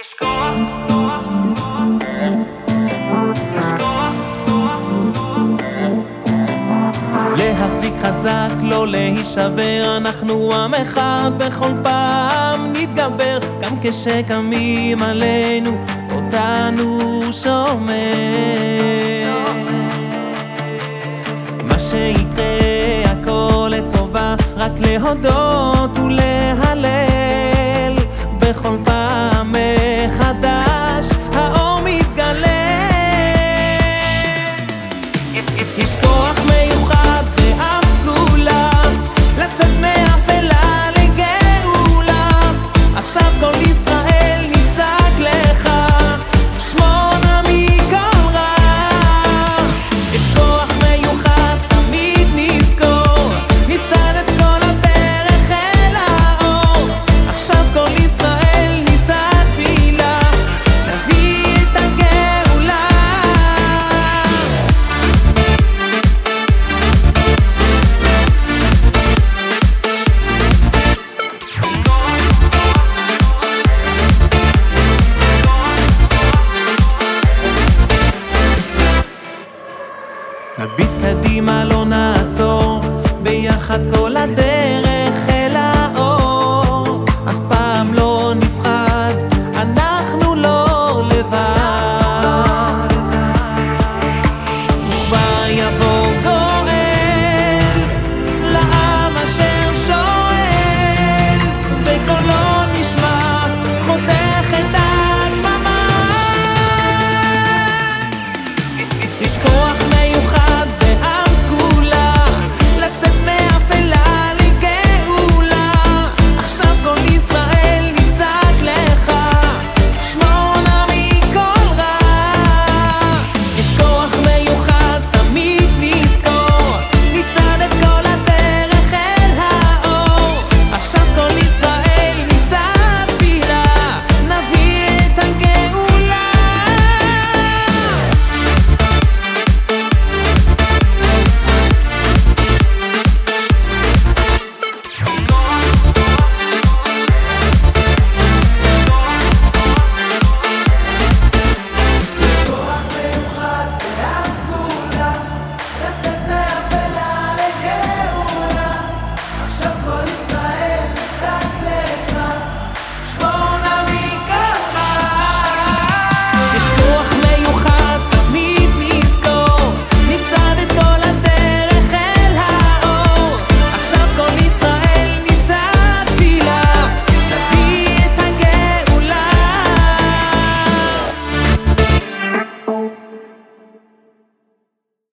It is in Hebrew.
יש. יש. להחזיק חזק, לא להישבר, אנחנו עם אחד בכל פעם נתגבר, גם כשקמים עלינו, אותנו שומר. מה שיקרה, הכל לטובה, רק להודות לשכוח קדימה לא נעצור, ביחד כל הדרך.